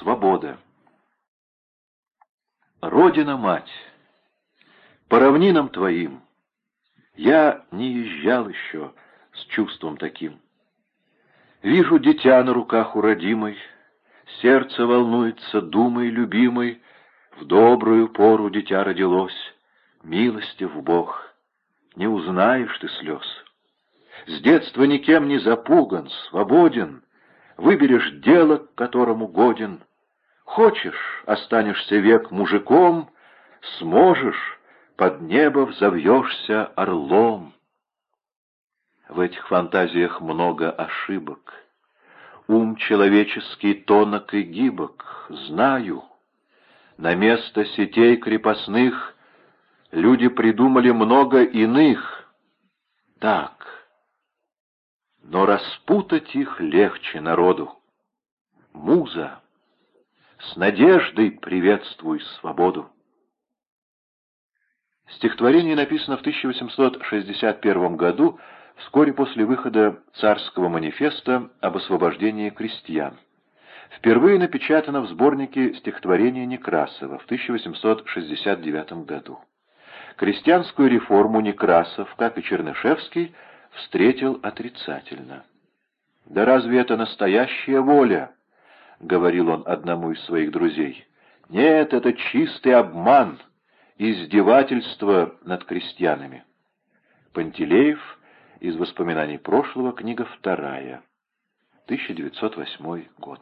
Свобода. Родина-мать, по равнинам твоим Я не езжал еще с чувством таким. Вижу дитя на руках у родимой, Сердце волнуется думой любимой, В добрую пору дитя родилось, Милостив Бог, не узнаешь ты слез. С детства никем не запуган, свободен, Выберешь дело, к которому годен. Хочешь, останешься век мужиком, Сможешь, под небо взовьешься орлом. В этих фантазиях много ошибок. Ум человеческий тонок и гибок, знаю. На место сетей крепостных Люди придумали много иных. Так, но распутать их легче народу. Муза, с надеждой приветствуй свободу. Стихотворение написано в 1861 году, вскоре после выхода царского манифеста об освобождении крестьян. Впервые напечатано в сборнике стихотворения Некрасова в 1869 году. Крестьянскую реформу Некрасов, как и Чернышевский, встретил отрицательно. «Да разве это настоящая воля?» — говорил он одному из своих друзей. «Нет, это чистый обман, издевательство над крестьянами». Пантелеев из воспоминаний прошлого, книга вторая, 1908 год.